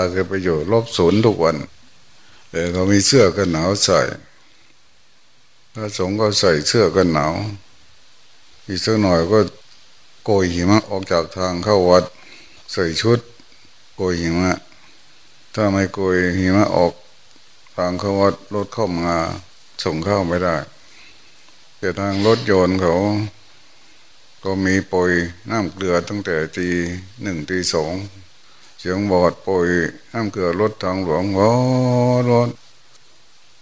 ตาเคยไปอยู่ลบศูนย์ทุกวันแต่เขามีเสื้อกันหนาวใส่พระสงฆ์ก็ใส่เสื้อกันหนาว อีกสักหน่อยก็โกยหิมะออกจากทางเข้าวัด ใส่ชุดโกยหิมะ ถ้าไม่โกยหิมะออกทางเข้าวัดรถเข้ามาส่งเข้าไม่ได้ แต่ทางรถยนต์เขา ก็มีปล่อยน้ำเกลือตั้งแต่ตีหนึ่งตีสอง เสียงบอดปล่อยน้ำเกลือรถทางหลวงวอรถ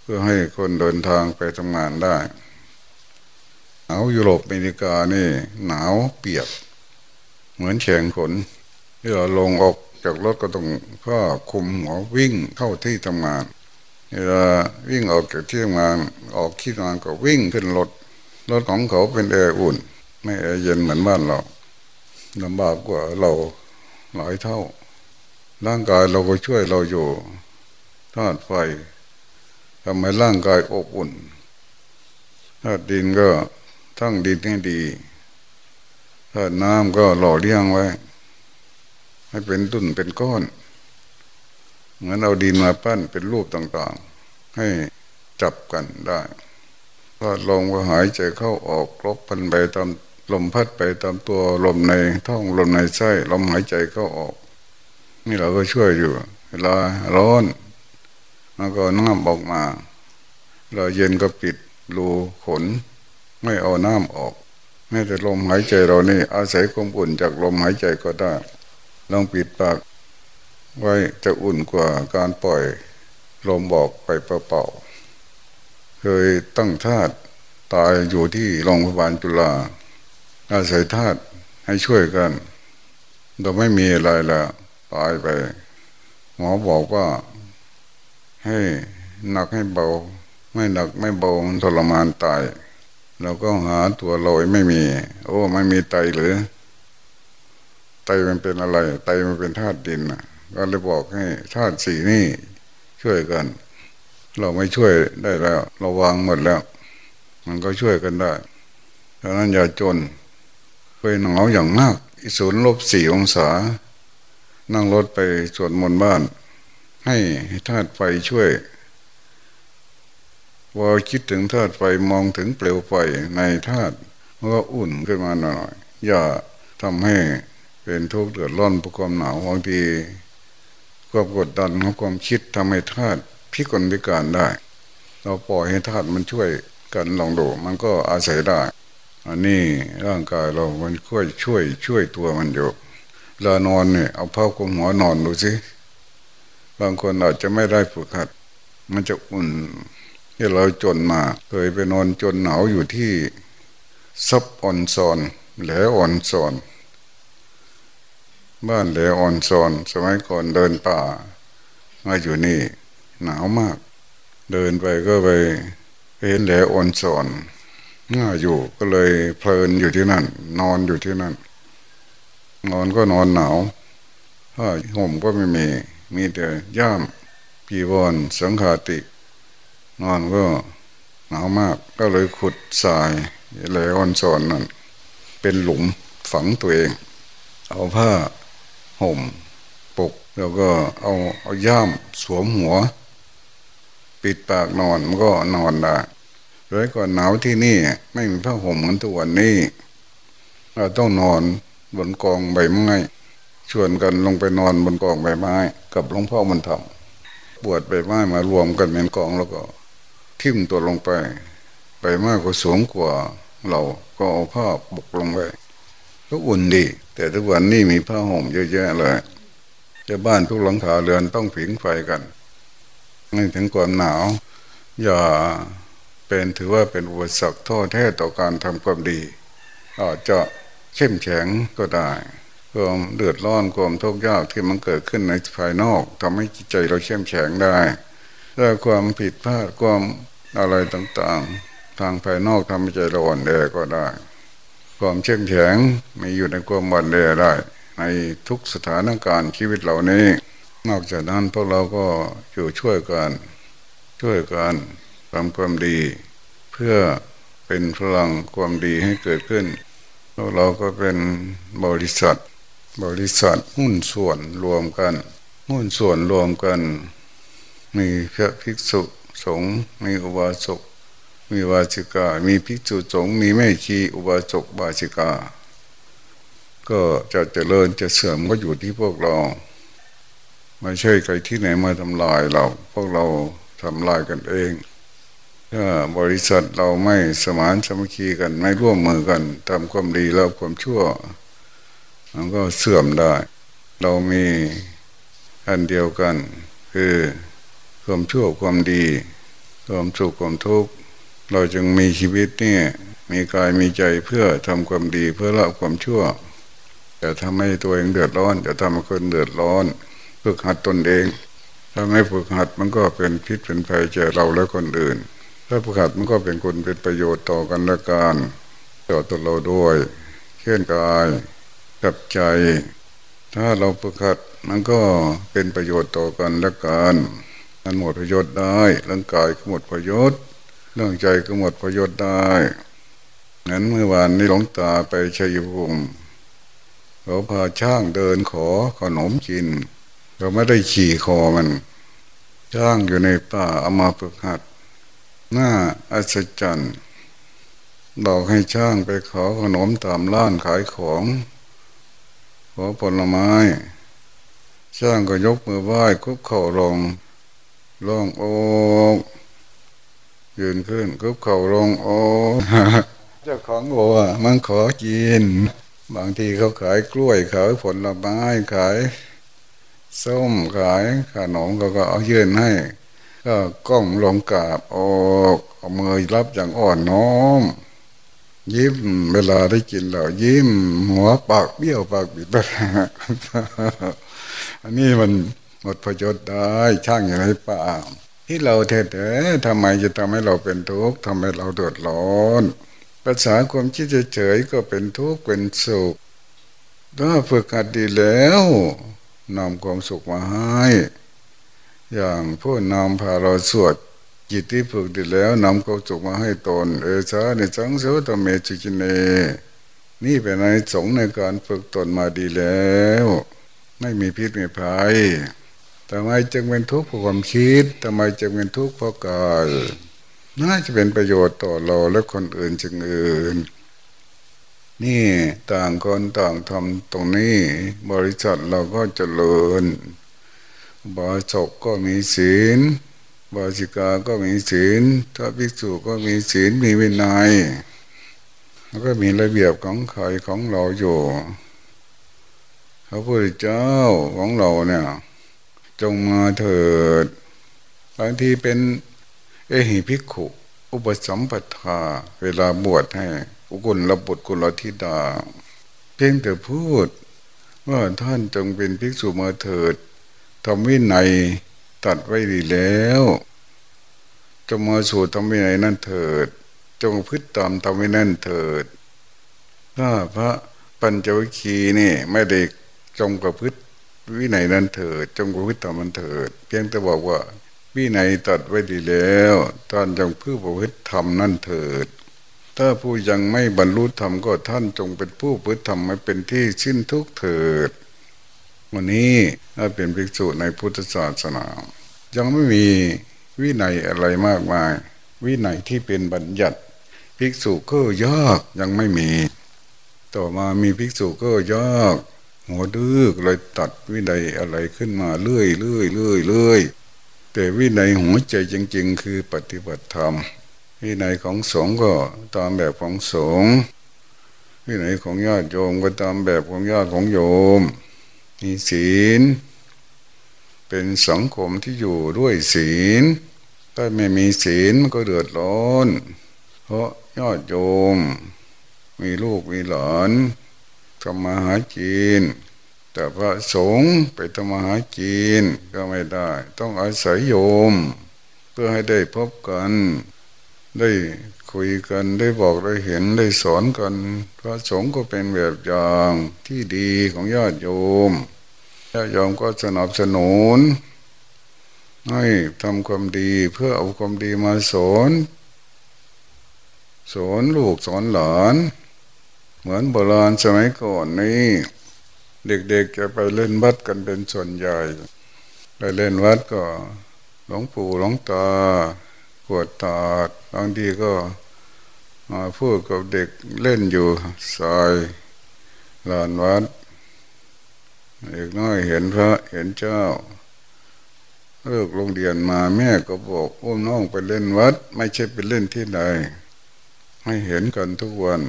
เพื่อให้คนเดินทางไปทำงานได้หนาวยุโรปอเมริกานี่ หนาวเปียก เหมือนแข็งขนเมื่อลงออกจากรถก็ต้องผ้าคุมหัววิ่งเข้าที่ทำงานเวลาวิ่งออกจากที่ทำงานออกที่ทำงานก็วิ่งขึ้นรถรถของเขาเป็นแอร์อุ่น ไม่แอร์เย็นเหมือนบ้านเราลำบากกว่าเราหลายเท่า ร่างกายเราก็ช่วยเราอยู่ธาตุไฟทำให้ร่างกายอบอุ่นธาตุดินก็ทั้งดินให้ดีธาตุน้ำก็หล่อเลี้ยงไว้ ให้เป็นตุ่นเป็นก้อนเหมือนเอาดินมาปั้นเป็นรูปต่างๆ ให้จับกันได้พอลงก็หายใจเข้าออกลบพันไปตามลมพัดไปตามตัวลมในท้องลมในไส้ลมหายใจเข้าออก นี่เราก็ช่วยอยู่เวลาร้อนมันก็น้ำออกมาเราเย็นก็ปิดรูขน ไม่เอาน้ำออกแม้แต่ลมหายใจเรานี่ อาศัยความอุ่นจากลมหายใจก็ได้ ลองปิดปากไว้จะอุ่นกว่าการปล่อยลมบอกไปเปล่าๆเคยตั้งธาตุตายอยู่ที่โรงพยาบาลจุฬาอาศัยธาตุให้ช่วยกัน เราไม่มีอะไรแล้ว ตายไป หมอบอกว่า ให้หนักให้เบา ไม่หนักไม่เบาทรมานตายเราก็หาตัวลอยไม่มี โอ้ไม่มีไตหรือ ไตมันเป็นอะไร ไตมันเป็นธาตุดินนะก็เลยบอกให้ธาตุสีนี่ช่วยกัน เราไม่ช่วยได้แล้ว เราวางหมดแล้ว มันก็ช่วยกันได้ดังนั้นอย่าจน เคยหนาวอย่างมากอีศูนย์ลบสี่องศา นั่งรถไปสวดมนต์บ้าน ให้ธาตุไฟช่วยพอคิดถึงธาตุไฟมองถึงเปลวไฟในธาตุมันก็อุ่นขึ้นมาหน่อย อย่าทำให้เป็นทุกข์เดือดร้อนเพราะความหนาวบางทีความกดดันของความคิดทำให้ธาตุพิกลพิการได้ เราปล่อยให้ธาตุมันช่วยกันลองดูมันก็อาศัยได้ อันนี้ร่างกายเรามันช่วยช่วยช่วยตัวมันอยู่ ลานอนเนี่ยเอาผ้าคลุมหัวนอนดูสิบางคนอาจจะไม่ได้ฝึกหัด มันจะอุ่นที่เราจนมา เคยไปนอนจนหนาวอยู่ที่ซับอ่อนซอนแหลอ่อนซอนบ้านแหลอ่อนซอนสมัยก่อนเดินป่า มาอยู่นี่ หนาวมาก เดินไปก็ไปเห็นแหลอ่อนซอนน่าอยู่ก็เลยเพลินอยู่ที่นั่น นอนอยู่ที่นั่น นอนก็นอนหนาวผ้าห่มก็ไม่มี มีแต่ย่ามปีวอนสังขาติ นอนก็หนาวมากก็เลยขุดทรายแหลอ่อนซอนนั่นเป็นหลุมฝังตัวเอง เอาผ้าห่มปก แล้วก็เอาเอาย่ามสวมหัว ปิดปากนอนมันก็นอนได้เลยก่อนหนาวที่นี่ ไม่มีผ้าห่มเหมือนตัวนี้ เราต้องนอน บนกองใบไม้ชวนกันลงไปนอนบนกองใบไม้ กับหลวงพ่อมันทำบวชใบไม้มารวมกันเป็นกองแล้วก็ ทิ่มตัวลงไปใบไม้ก็สูงกว่าเราก็เอาผ้าปกลงไปก็อุ่นดี แต่ทุกวันนี้มีผ้าห่มเยอะแยะเลยจะบ้านทุกหลังคาเรือนต้องผิงไฟกันไม่ถึงความหนาว อย่าเป็นถือว่าเป็นอุปสรรคท้อแท้ต่อการทำความดีอาจจะ เข้มแข็งก็ได้ความเดือดร้อนความทุกข์ยากที่มันเกิดขึ้นในภายนอกทำให้จิตใจเราเข้มแข็งได้ถ้าความผิดพลาดความอะไรต่างๆ ทางภายนอกทำให้ใจเราอ่อนแอก็ได้ ความเข้มแข็งมีอยู่ในความอ่อนแอได้ ในทุกสถานการณ์ชีวิตเหล่านี้ นอกจากนั้นพวกเราก็อยู่ช่วยกันช่วยกันทำความดี เพื่อเป็นพลังความดีให้เกิดขึ้น เราก็เป็นบริษัท บริษัทหุ้นส่วนรวมกันหุ้นส่วนรวมกัน มีพระภิกษุสงฆ์มีอุบาสกมีวาสิกา มีภิกษุสงฆ์มีแม่ชีอุบาสกบาสิกา ก็จะเจริญจะเสื่อมก็อยู่ที่พวกเราไม่ใช่ใครที่ไหนมาทำลายเรา พวกเราทำลายกันเอง ถ้าบริษัทเราไม่สมานสมัคคีกันไม่ร่วมมือกันทำความดีแล้วความชั่ว มันก็เสื่อมได้ เรามีอันเดียวกัน คือความชั่วความดี ความสุขความทุกข์เราจึงมีชีวิตนี่มีกายมีใจเพื่อทำความดีเพื่อละความชั่วจะทำให้ตัวเองเดือดร้อน จะทำให้คนเดือดร้อนฝึกหัดตนเอง ถ้าไม่ฝึกหัดมันก็เป็นพิษเป็นภัยแก่เราและคนอื่น ถ้าฝึกหัดมันก็เป็นคนเป็นประโยชน์ต่อกันและกันต่อตัวเราด้วยเช่อนกายกับใจ ถ้าเราฝึกหัดมันก็เป็นประโยชน์ต่อกันและกันมันหมดประโยชน์ได้ร่างกายก็หมดประโยชน์เรื่องใจก็หมดประโยชน์ได้นั้นเมื่อวานนี้หลงตาไปชัยภูมิเขาพาช่างเดินขอขนมกินเราไม่ได้ขี่คอมันจ้างอยู่ในป่าเอามาฝึกหัด น้าอัศจรรย์บอกให้ช่างไปขอขนมตามร้านขายของ ขอผลไม้ ช่างก็ยกมือไหว้คุกเข่าลงลงโอกยืนขึ้นคุกเข่าลงโอกเจ้าของบอกว่ามันขอกิน บางทีเขาขายกล้วยขายผลไม้ขาย ส้มขายขนมก็ก็เอายื่นให้ ก็ก้มลงกราบออกเอามือรับอย่างอ่อนน้อม ยิ้มเวลาได้กินแล้วยิ้ม หัวปากเบี้ยวปากบิดไปอันนี้มันหมดประโยชน์ได้ช่างอย่างไรป่าที่เราเทๆทำไมจะทำให้เราเป็นทุกข์ทำให้เราเดือดร้อนภาษาความคิดเฉยๆก็เป็นทุกข์เป็นสุขถ้าฝึกหัดดีแล้วนำความสุขมาให้ อย่างผู้นำพาเราสวดจิตที่ฝึกดีแล้วนำความสุขมาให้ตน เอชาในสังเสตเมจิกินเนนี่เป็นในสงในการฝึกตนมาดีแล้ว ไม่มีพิษไม่ภัยทำไมจึงเป็นทุกข์เพราะความคิดทำไมจึงเป็นทุกข์เพราะกายน่าจะเป็นประโยชน์ต่อเราและคนอื่นจึงอื่น นี่ต่างคนต่างทำตรงนี้ บริษัทเราก็เจริญ บาศกก็มีศีล บาสิกาก็มีศีลถ้าภิกษุก็มีศีลมีวินัยแล้วก็มีระเบียบของใครของเราอยู่พระพุทธเจ้าของเราเนี่ย จงมาเถิดบางทีเป็นเอหิภิกขุอุปสัมปทา เวลาบวชให้ อุกุลระบุตรกุลธิดา เพียงแต่พูด ว่าท่านจงเป็นภิกษุมาเถิด ทำวินัยตัดไว้ดีแล้วจงมาสู่ทำวินัยนั่นเถิด จงพึ่ตามทำวินัยนั่นเถิด ถ้าพระปัญจวิคีนี่ไม่ได้จงประพฤติวินัยนั้นเถิด จงประพฤติตามมันเถิด เพียงแต่บอกว่าวินัยตัดไว้ดีแล้วท่านจงพึ่ประพฤติธรรมนั่นเถิด ถ้าผู้ยังไม่บรรลุธรรมก็ท่านจงเป็นผู้พึ่ธรรมไม่เป็นที่ชิ้นทุกเถิด วันนี้ถ้าเป็นภิกษุในพุทธศาสนา ยังไม่มีวินัยอะไรมากมาย วินัยที่เป็นบัญญัติภิกษุก็ยากยังไม่มี ต่อมามีภิกษุก็ยากหัวดื้อเลยตัดวินัยอะไรขึ้นมาเรื่อยเรื่อยเรื่อยเรื่อยแต่วินัยหัวใจจริง ๆ คือปฏิบัติธรรมวินัยของสงฆ์ก็ตามแบบของสงฆ์วินัยของญาติโยมก็ตามแบบของญาติของโยม มีศีล เป็นสังคมที่อยู่ด้วยศีล ถ้าไม่มีศีลมันก็เดือดร้อน เพราะญาติโยม มีลูกมีหลานทำมาหาจีนแต่พระสงฆ์ไปทำมาหาจีนก็ไม่ได้ ต้องอาศัยโยม เพื่อให้ได้พบกัน ได้ คุยกันได้บอกได้เห็นได้สอนกัน พระสงฆ์ก็เป็นแบบอย่างที่ดีของญาติโยมญาติโยมก็สนับสนุน ให้ทำความดีเพื่อเอาความดีมาสอนสอนลูกสอนหลานเหมือนโบราณสมัยก่อนนี้เด็กๆจะไปเล่นบัดกันเป็นส่วนใหญ่ ไปเล่นวัดก็หลวงปู่หลวงตา ปวดตาบางทีก็มาพูดกับเด็กเล่นอยู่ซอยลานวัดเด็กน้อยเห็นพระเห็นเจ้าเลิกโรงเรียนมาแม่ก็บอกอุ้มน้องไปเล่นวัด ไม่ใช่ไปเล่นที่ใดให้เห็นกันทุกวัน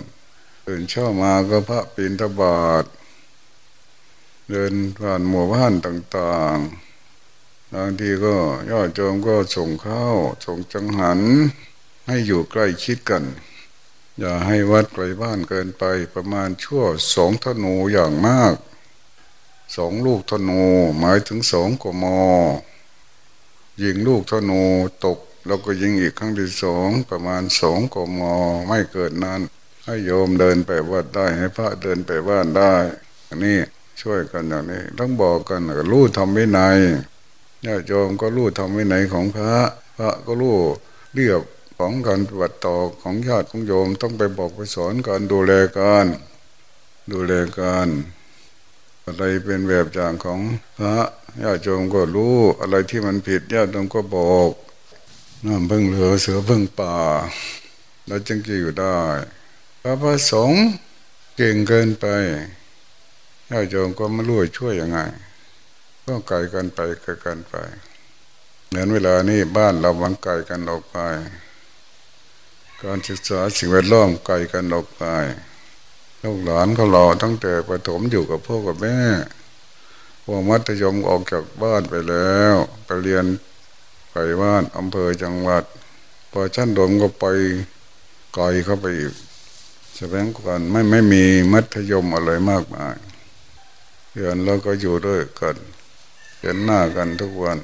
ตื่นเช้ามาก็พระปีนตบาทเดินผ่านหมู่บ้านต่าง ๆ บางทีก็ยอดโจมก็ส่งข้าวส่งจังหัน ให้อยู่ใกล้ชิดกัน อย่าให้วัดไกลบ้านเกินไปประมาณชั่วสองธนูอย่างมากสองลูกธนูหมายถึงสองกมยิงลูกธนูตกเราก็ยิงอีกครั้งที่สองประมาณสองกมไม่เกิดนั้น ให้โยมเดินไปวัดได้ให้พระเดินไปบ้านได้ อันนี้ช่วยกันอย่างนี้ ต้องบอกกันรู้ทำวินัย ญาติโยมก็รู้ทำวินัยของพระ พระก็รู้เรียบของการปฏิบัติต่อของญาติของโยมต้องไปบอกไปสอนการดูแลกันดูแลกันอะไรเป็นแบบอย่างของพระญาติโยมก็รู้อะไรที่มันผิดญาติโยมก็บอกน้ำพึ่งเหลือเสือพึ่งป่า แล้วจึงจะอยู่ได้ พระประสงค์เก่งเกินไปญาติโยมก็ไม่รู้ช่วยยังไง ก็ไกลกันไปไกลกันไปเหมือนเวลานี้บ้านเราวังไกลกันออกไป การศึกษาสิ่งแวดล้อมไกลกันออกไปลูกหลานเขารอตั้งแต่ประถมอยู่กับพ่อกับแม่พวกมัธยมออกจากบ้านไปแล้ว ไปเรียนไปบ้านอำเภอจังหวัดพอชั้นดมก็ไปไกลเข้าไปอีกแสดงก่อนไม่ไม่มีมัธยมอะไรมากมายเรียนแล้วก็อยู่ด้วยกัน เห็นหน้ากันทุกวัน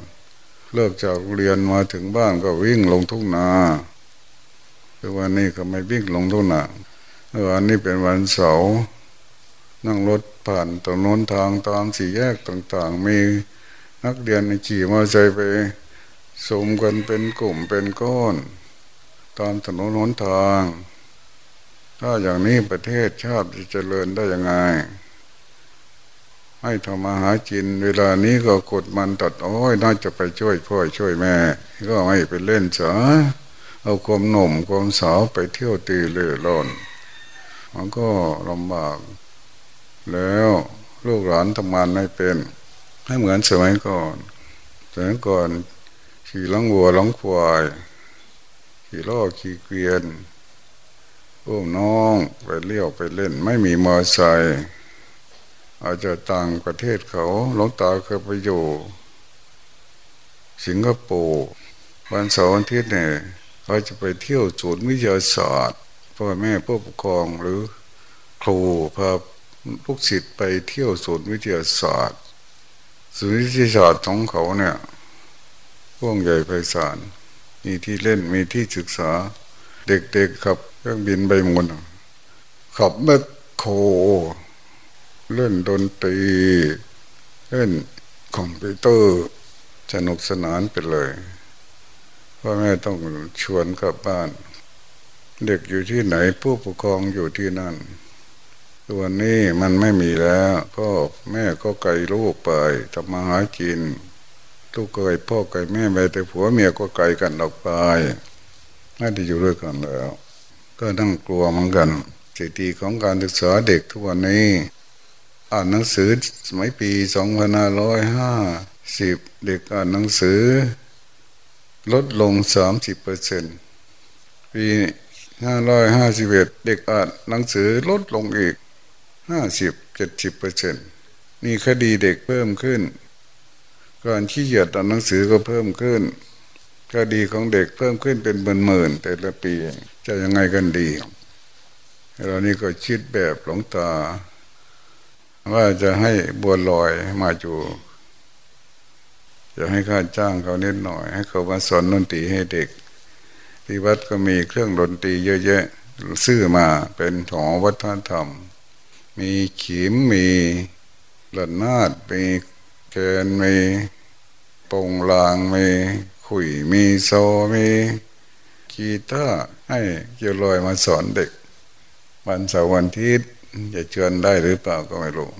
เลิกจากเรียนมาถึงบ้านก็วิ่งลงทุ่งนาทุกวันนี้ก็ไม่วิ่งลงทุ่งนาวันนี้เป็นวันเสาร์นั่งรถผ่านตรงน้นทางตามสี่แยกต่างๆ มีนักเรียนขี่มอเตอร์ไซค์ไปสมกันเป็นกลุ่มเป็นก้อน ตามถนนหนทาง ถ้าอย่างนี้ประเทศชาติจะเจริญได้ยังไง ให้ทำมาหาจิน เวลานี้ก็กดมันตัดโอ้ยน่าจะไปช่วยพ่อช่วยแม่ ก็ไม่ไปเล่นเสาเอาความหนุ่มความสาวไปเที่ยวตีเล่ร่อนมันก็ลำบาก แล้วลูกหลานทำงานไม่เป็นให้เหมือนสมัยก่อนสมัยก่อนขี่ลังวัวลังควายขี่ล้อขี่เกวียนอุ้มน้องไปเลี้ยวไปเล่น ไม่มีมอไซค์ อาจจะต่างประเทศเขาหลวงตาเคยไปอยู่ สิงคโปร์วันเสาร์อาทิตย์เนี่ยเขาจะไปเที่ยวศูนย์วิทยาศาสตร์พ่อแม่ผู้ปกครองหรือครูพาลูกศิษย์ไปเที่ยวศูนย์วิทยาศาสตร์ศูนย์วิทยาศาสตร์ของเขาเนี่ยพวงใหญ่ไพศาลมีที่เล่นมีที่ศึกษา เด็กๆขับเครื่องบินใบมุนขับแมคโคร เล่นดนตรี เล่นคอมพิวเตอร์สนุกสนานไปเลยพ่อแม่ต้องชวนกลับบ้าน เด็กอยู่ที่ไหนผู้ปกครองอยู่ที่นั่นตัวนี้มันไม่มีแล้วพ่อแม่ก็ไกลลูกไปทำมาหากินลูกเกยพ่อไกลแม่ไปแต่ผัวเมียก็ไกลกันออกไปไม่ได้อยู่ด้วยกันแล้ว ก็นั่งกลัวเหมือนกันสถิติของการศึกษาเด็กทุกวันนี้ อ่านหนังสือสมัยปีสองพันห้าร้อยห้าสิบเด็กอ่านหนังสือ ลดลงสามสิบเปอร์เซ็นปีห้าร้อยห้าสิบเอ็ดเด็กอ่านหนังสือลดลงอีกห้าสิบเจ็ดสิบเปอร์เซ็นมีคดีเด็กเพิ่มขึ้น การขี้เกียจอ่านหนังสือก็เพิ่มขึ้น คดีของเด็กเพิ่มขึ้นเป็นหมื่นๆแต่ละปีจะยังไงกันดีเรานี่ก็คิดแบบหลงตา ว่าจะให้บัวลอยมาอยู่จะให้ค่าจ้างเขานิดหน่อย ให้เขามาสอนดนตรีให้เด็ก ที่วัดก็มีเครื่องดนตรีเยอะแยะซื้อมาเป็นหอวัฒนธรรม มีขีมมีระนาดมีแกนมีปงลางมีขุยมีโซมีกีตาร์ให้เกี่ยวลอยมาสอนเด็ก วันเสาร์วันอาทิศ จะเชิญได้หรือเปล่าก็ไม่รู้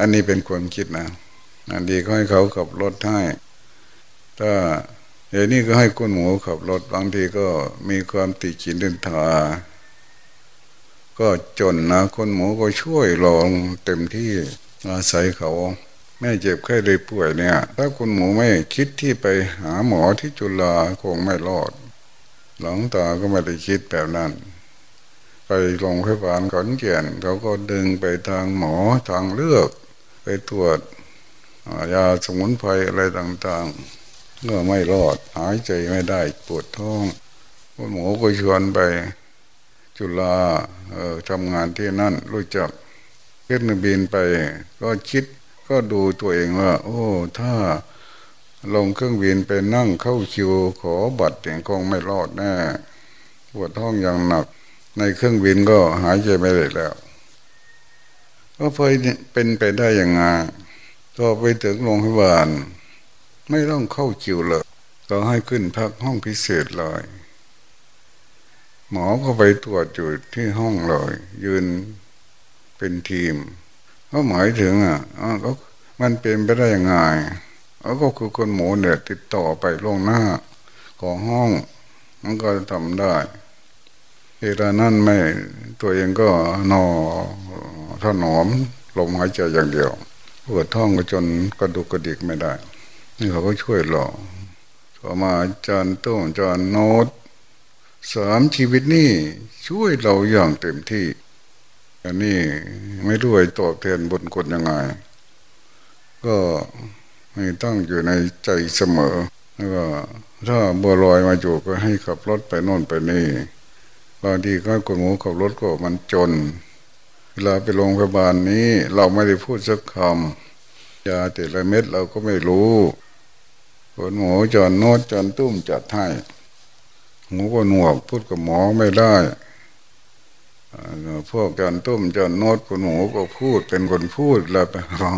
อันนี้เป็นความคิดนะอันดีก็ให้เขาขับรถให้ถ้าเดี๋ยวนี้ก็ให้คุณหมูขับรถบางทีก็มีความติจินดินทา ก็จนนะคนหมูก็ช่วยลองเต็มที่อาศัยเขาแม่เจ็บแค่เลยป่วยเนี่ย ถ้าคุณหมูไม่คิดที่ไปหาหมอที่จุฬาคงไม่รอด หลังตาก็ไม่ได้คิดแบบนั้น ไปโรงพยาบาลขอนแก่นเขาก็ดึงไปทางหมอทางเลือก ไปตรวจยาสมุนไพรอะไรต่างๆก็ไม่รอดหายใจไม่ได้ปวดท้องคุณหมอก็ชวนไป จุฬาเออทำงานที่นั่นรู้จักขึ้นบินไปก็คิดก็ดูตัวเองว่า โอ้ ถ้าลงเครื่องบินไปนั่งเข้าคิวขอบัตรองคงไม่รอดแน่ปวดท้องอย่างหนัก ในเครื่องบินก็หายใจไม่ได้แล้ว ก็เพยเป็นไปได้อย่างไงก็ไปถึงโรงพยาบาล ไม่ต้องเข้าคิวเลยก็ให้ขึ้นพักห้องพิเศษเลย หมอก็ไปตรวจอยู่ที่ห้องเลยยืนเป็นทีมก็หมายถึงอะก็มันเป็นไปได้ยังไงก็คือคนหมูเนี่ยติดต่อไปลงหน้าของห้อง มันก็ทำได้ เวลานั้นไม่ตัวเองก็นอถนอมลมหายใจอย่างเดียวปวดท้องก็จนกระดูกกระดิกไม่ได้ นี่เขาก็ช่วยเราต่อมาจานโต้งจานโนดสามชีวิตนี่ช่วยเราอย่างเต็มที่อันนี้ไม่รู้ไอ้ตอบแทนบุญคุณยังไง ก็ไม่ต้องอยู่ในใจเสมอ แล้วก็ถ้าบัวลอยมาอยู่ก็ให้ขับรถไปโน่นไปนี่างทีก็คนหมูขับรถก็มันจน เวลาไปโรงพยาบาลนี้เราไม่ได้พูดสักคำยาแต่ละเม็ดเราก็ไม่รู้คนหมูจอนโนดจอนตุ้มจัดให้หมูก็หนวกพูดกับหมอไม่ได้พวกจอนตุ้มจอนโนดคนหมูก็พูดเป็นคนพูดแล้วไปอ๋อ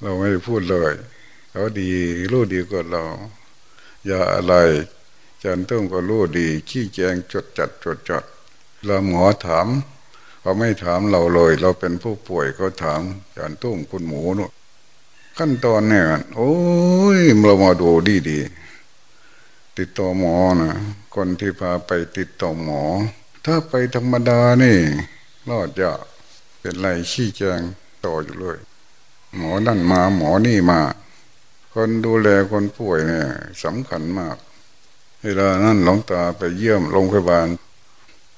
เราไม่ได้พูดเลยเขาดีรู้ดีกว่าเรา อย่าอะไร จันตุ้มก็รู้ดี ขี้แจงจดจัดจดจัดเราหมอถามเขาไม่ถามเราเลย เราเป็นผู้ป่วยเขาถามจันตุ้มคุณหมูนู่ขั้นตอนเนี่ยโอ้ยเรามาดูดีดีติดต่อหมอนะคนที่พาไปติดต่อหมอ ถ้าไปธรรมดานี่รอดยากเป็นไรขี้แจงต่ออยู่เลย หมอนั่นมาหมอนี่มา คนดูแลคนป่วยเนี่ยสำคัญมาก เวลานั้นหลวงตาไปเยี่ยมโรงพยาบาล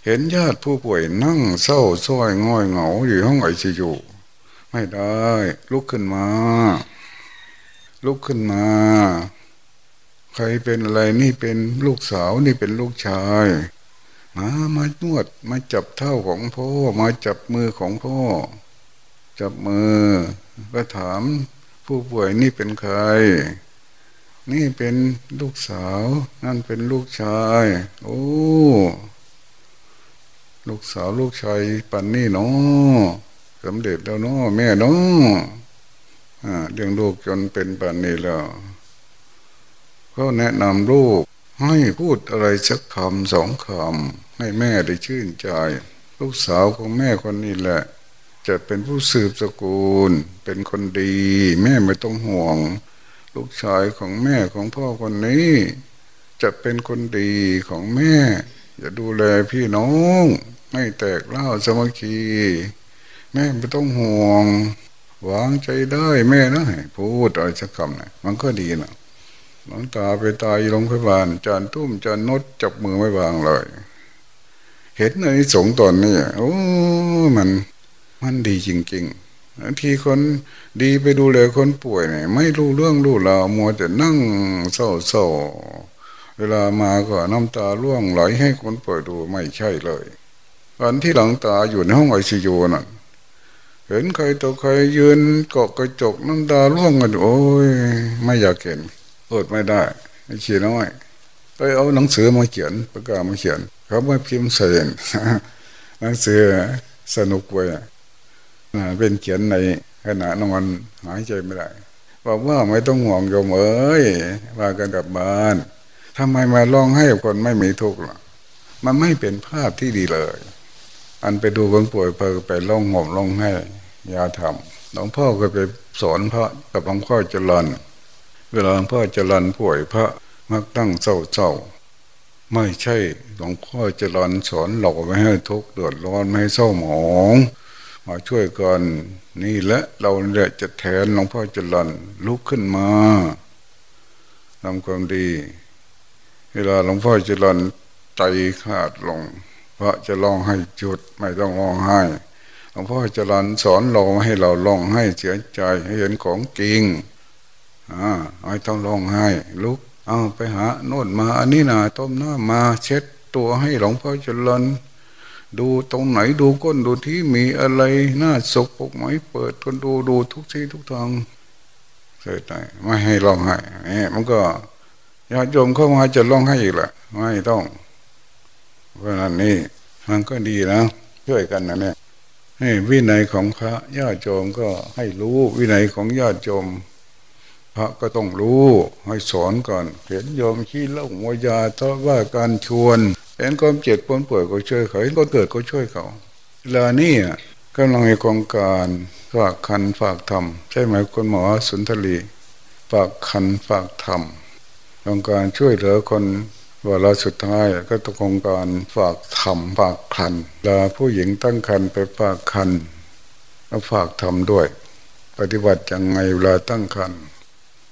เห็นญาติผู้ป่วยนั่งเศร้าส้อยง่อยเหงาอยู่ห้องไอซียูไม่ได้ ลุกขึ้นมา ลุกขึ้นมา ใครเป็นอะไรนี่เป็นลูกสาวนี่เป็นลูกชายมามานวดมาจับเท้าของพ่อมาจับมือของพ่อ จับมือก็ถามผู้ป่วยนี่เป็นใคร นี่เป็นลูกสาว นั่นเป็นลูกชาย โอ้ ลูกสาวลูกชายปันนี่เนาะสำเร็จแล้วเนาะแม่เนาะเลี้ยงลูกจนเป็นปันนี่แล้วก็แนะนำลูกให้พูดอะไรสักคำสองคำให้แม่ได้ชื่นใจ ลูกสาวของแม่คนนี้แหละ จะเป็นผู้สืบสกุลเป็นคนดี แม่ไม่ต้องห่วง ลูกชายของแม่ของพ่อคนนี้ จะเป็นคนดีของแม่ จะดูแลพี่น้องไม่แตกเล่าสมัคคีแม่ไม่ต้องห่วงวางใจได้แม่นะพูดอะไรสักคำนะมันก็ดีนะหลวงตาไปตายโรงพยาบาลจานตุ้มจานนดจับมือไม่วางเลย เห็นในสงตอนนี้โอ้มันมันดีจริง ๆ บางทีคนดีไปดูแลคนป่วยเนี่ยไม่รู้เรื่องรู้ราวมัวแต่นั่งเศร้าๆเวลามาก็น้ำตาร่วงไหลให้คนป่วยดูไม่ใช่เลยวันที่หลังตาอยู่ในห้องไอซียูน่ะเห็นใครตัวใครยืนเกาะกระจกน้ำตาร่วงกันโอ้ยไม่อยากเห็นอดไม่ได้ไม่เขียนน้อยไปเอาหนังสือมาเขียนประกาศมาเขียนเขาไม่พิมพ์เสียนหนังสือสนุกไป เป็นเขียนในขณะนอนหายใจไม่ได้บอกว่าไม่ต้องห่วงโยมเอ้ยว่ากันกลับบ้านทำไมมาร้องให้คนไม่มีทุกข์ล่ะ มันไม่เป็นภาพที่ดีเลย อันไปดูคนป่วยเพอไปร้องห่มร้องให้ยาทำหลวงพ่อก็ไปสอนพระกับหลวงพ่อจรันเวลาหลวงพ่อจรันป่วยพระมักตั้งเศร้าเศร้าไม่ใช่หลวงพ่อจรันสอนหลอกไม่ให้ทุกข์เดือดร้อนไม่ให้เศร้าหมอง มาช่วยกันนี่และเราเนี่ยจะแทนหลวงพ่อจรันลุกขึ้นมาทำความดี เวลาหลวงพ่อจรันใจขาดลงพระจะร้องให้จุดไม่ต้องร้องไห้หลวงพ่อจรันสอนเราให้เราร้องให้เสียใจให้เห็นของจริงอ่าไม่ต้องร้องไห้ ลุกเอาไปหาโน่นมาอันนี้นะต้มน้ามาเช็ดตัวให้หลวงพ่อจริญ ดูตรงไหนดูก้นดูที่มีอะไรน่าสกปรกไหมเปิดคนดูดูทุกที่ทุกทางเสียใจไม่ให้ร้องไห้เนี่ยมันก็ญาติโยมเข้ามาจะร้องไห้อีกละไม่ต้อง เพราะนั้นนี่มันก็ดีนะช่วยกันนะเนี่ยให้วินัยของพระญาติโยมก็ให้รู้วินัยของญาติโยมพระก็ต้องรู้ให้สอนก่อนเห็นโยมขี้เล่ามวยาทว่าการชวน เห็นความเจ็บความป่วยก็ช่วยเขาเห็นคนเกิดก็ช่วยเขาเวลานี้กำลังมีโครงการฝากคันฝากธรรมใช่ไหมคุณหมอสุนทรีฝากคันฝากธรรมโครงการช่วยเหลือคนว่าเราสุดท้ายก็ต้องโครงการฝากธรรมฝากคันเวลาผู้หญิงตั้งคันไปฝากคันก็ฝากธรรมด้วย ปฏิบัติยังไงเวลาตั้งคัน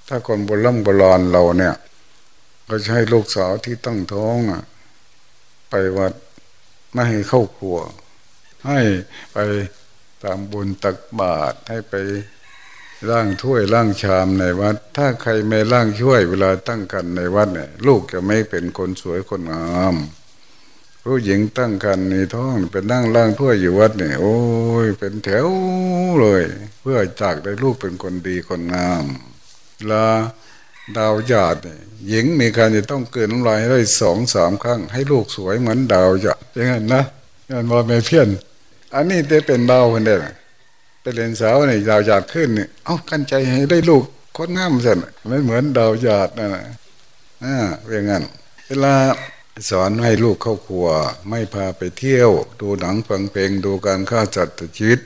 ถ้าคนโบราณโบราณเราเนี่ย ก็ใช้ลูกสาวที่ตั้งท้องอะ ไปวัดไม่ให้เข้าครัว ให้ไปตามบุญตักบาตรให้ไปร่างถ้วยร่างชามในวัด ถ้าใครไม่ร่างช่วยเวลาตั้งกันในวัดเนี่ยลูกจะไม่เป็นคนสวยคนงามผู้หญิงตั้งกันในท้องเป็นนั่งล่างถ้วยอยู่วัดเนี่ยโอ้ยเป็นแถวเลย เพื่อจากได้ลูกเป็นคนดีคนงามลา ดาวหยาดหญิงมีการจะต้องเกินน้ำลายได้สองสามครั้ง ให้ลูกสวยเหมือนดาวหยาดอย่างนั้นนะงานบอไม่เพี้ยน อันนี้ได้เป็นดาวคนเดียวเป็นเรียนสาวเนี่ยดาวหยาดขึ้นเนี่ยเอากันใจให้ได้ลูกคนงามสร็จไม่เหมือนดาวหยาดนั่นนะอ่าเป็นงั้นเวลาสอนให้ลูกเข้าครัว ไม่พาไปเที่ยว ดูหนังฟังเพลงดูการฆ่าจัดชีวิต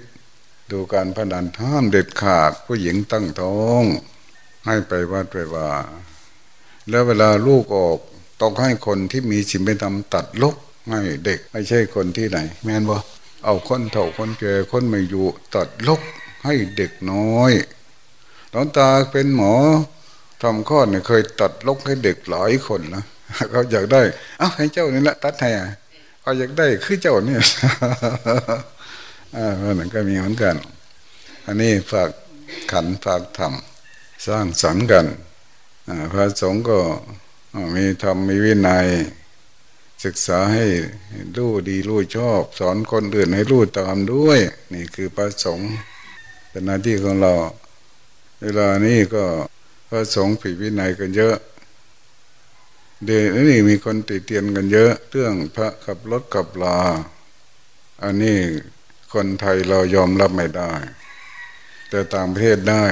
ดูการพนันท่ามเด็ดขาดผู้หญิงตั้งท้อง ให้ไปวัดไปว่า แล้วเวลาลูกออกต้องให้คนที่มีสิมเป็นธรรมตัดลกให้เด็ก ไม่ใช่คนที่ไหน แม่นบ่เอาคนเถ่าคนแก่คนไม่อยู่ตัดลกให้เด็กน้อยหลวงตาเป็นหมอทำข้อเนี่ยเคยตัดลกให้เด็กหลายคนนะเขาอยากได้เอาให้เจ้านี่แหละตัดให้เขาอยากได้คือเจ้าเนี่ยอ่าเพราะนั้นก็มีเหมือนกัน อันนี้ฝากขันฝากธรรม สร้างสรรค์กันพระสงฆ์ก็มีธรรมมีวินัย ศึกษาให้รู้ดีรู้ชอบ สอนคนอื่นให้รู้ตามด้วย นี่คือพระสงฆ์เป็นหน้าที่ของเรา เวลานี้ก็พระสงฆ์ผิดวินัยกันเยอะ เดี๋ยวนี้มีคนติเตียนกันเยอะ เรื่องพระขับรถขับลา อันนี้คนไทยเรายอมรับไม่ได้ แต่ต่างประเทศได้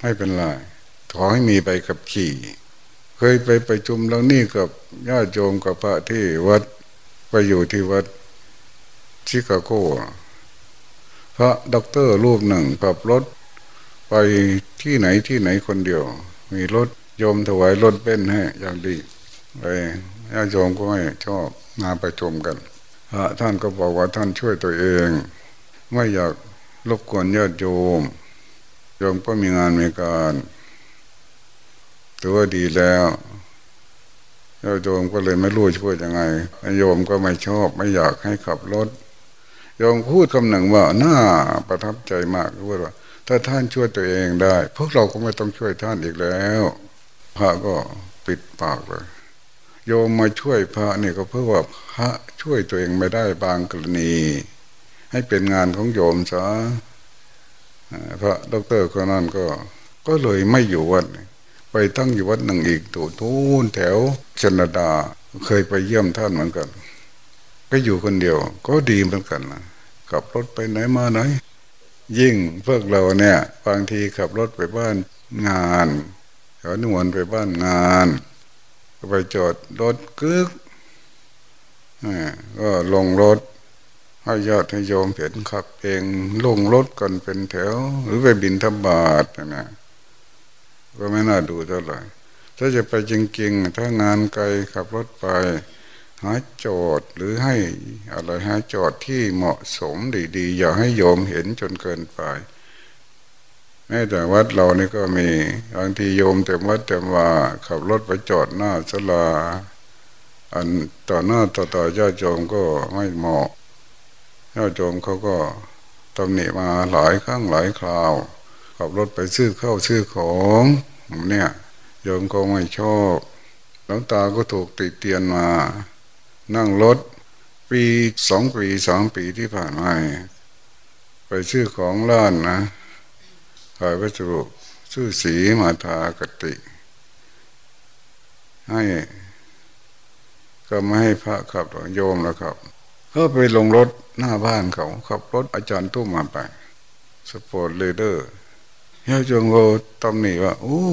ไม่เป็นไรขอให้มีไปกับขี่ เคยไปไปจุมแล้วนี่กับญาติโยมกับพระที่วัดไปอยู่ที่วัดชิคาโกพระด็อกเตอร์รูปหนึ่งขับรถ ไปที่ไหนที่ไหนคนเดียว มีรถโยมถวายรถเบ้นให้อย่างดีไปญาติโยมก็ไม่ชอบมาไปชมกันพระท่านก็บอกว่าท่านช่วยตัวเอง ไม่อยากรบกวนญาติโยม โยมก็มีงานมีการตัวดีแล้วโยมก็เลยไม่รู้จะพูดยังไงโยมก็ไม่ชอบไม่อยากให้ขับรถโยมพูดคำหนึ่งว่าน่าประทับใจมากพูดว่า ถ้าท่านช่วยตัวเองได้ พวกเราก็ไม่ต้องช่วยท่านอีกแล้ว พระก็ปิดปากเลยโยมมาช่วยพระนี่ก็เพื่อว่าพระช่วยตัวเองไม่ได้บางกรณี ให้เป็นงานของโยมซะ พระดรคนนั้นก็ ก็เลยไม่อยู่วัด ไปตั้งอยู่วัดหนึ่งอีกตัวทูนแถวชนดาเคยไปเยี่ยมท่านเหมือนกัน ก็อยู่คนเดียว ก็ดีเหมือนกันนะขับรถไปไหนมาไหน ยิ่งพวกเราเนี่ยบางทีขับรถไปบ้านงานขอนวนไปบ้านงานไปจอดรถกึกก็ลงรถ ให้ญาติให้โยมเห็นขับ เองลงรถกันเป็นแถว หรือไปบินธบาตนะก็ไม่น่าดูเท่าไหร่ถ้าจะไปจริงๆ ถ้างานไกลขับรถไป หาจอดหรือให้อะไรหาจอดที่เหมาะสมดีๆ อย่าให้โยมเห็นจนเกินไปแม้แต่วัดเรานี่ก็มีบางทีโยมเต็มวัดเต็มว่าขับรถไปจอดหน้าสลา อันต่อหน้าต่อต่อญาติโยมก็ไม่เหมาะ ญาติโยมเขาก็ตำหนิมาหลายครั้งหลายคราวขับรถไปซื้อเข้าซื้อของเนี่ยโยมก็ไม่ชอบหลวงตาก็ถูกติดเตียนมา นั่งรถปีสองปีสามปีที่ผ่านมาไปซื้อของร้านนะขายวัสดุซื้อสีมาทากติ ให้ ก็ไม่ให้พระขับโยมแล้วครับ ก็ไปลงรถหน้าบ้านเขาขับรถอาจารย์ตุ้มมาไปสปอร์ตเลเดอร์เยาจงโกตำหนิว่า โอ้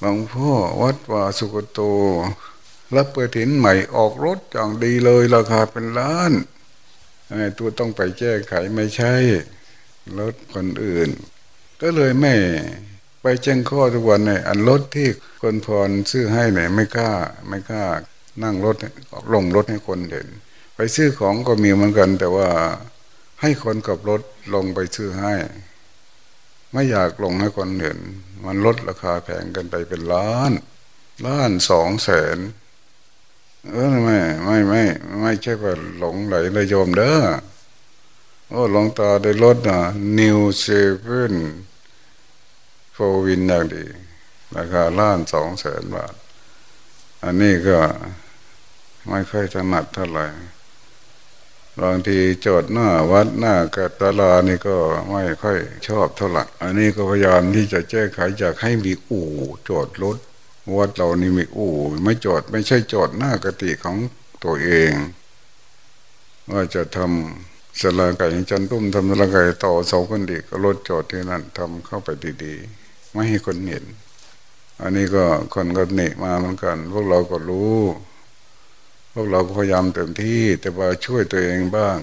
หลวงพ่อวัดว่าสุกโต รับเปิดถินใหม่ออกรถอย่างดีเลยราคาเป็นล้านไอ้ตัวต้องไปแก้ไขไม่ใช่ รถคนอื่น ก็เลยไม่ไปแจ้งข้อทุกวันเนี่ยอันรถที่คนพรซื้อให้เนี่ยไม่กล้า ไม่กล้า นั่งรถลงรถให้คนเห็น ไปซื้อของก็มีเหมือนกัน แต่ว่าให้คนกับรถลงไปซื้อให้ ไม่อยากลงให้คนเห็น มันลดราคาแพงกันไปเป็นล้านล้านสองแสนเออไม่ไม่ไม่ไม่ใช่ว่าหลงไหลเลยโยมเด้อโอ้หลงตาได้รถอะนิวเซเว่นโฟวินอย่างดีราคาล้านสองแสนบาท อันนี้ก็ไม่ค่อยถนัดเท่าไหร่ บางทีจอดหน้าวัดหน้ากตลานี่ก็ไม่ค่อยชอบเท่าไหร่อันนี้ก็พยายามที่จะแก้ไขอยากให้มีอู่จอดรถวัดเรานี่มีอู่ไม่จอดไม่ใช่จอดหน้ากติของตัวเอง ว่าจะทำสลาไก่จันตุ้มทำสลาไก่ต่อเสาคนดีก็รถจอดที่นั่นทำเข้าไปดีๆ ไม่ให้คนเห็น อันนี้ก็คนก็เนมาเหมือนกัน พวกเราก็รู้ พวกเราพยายามเต็มที่แต่ว่าช่วยตัวเองบ้าง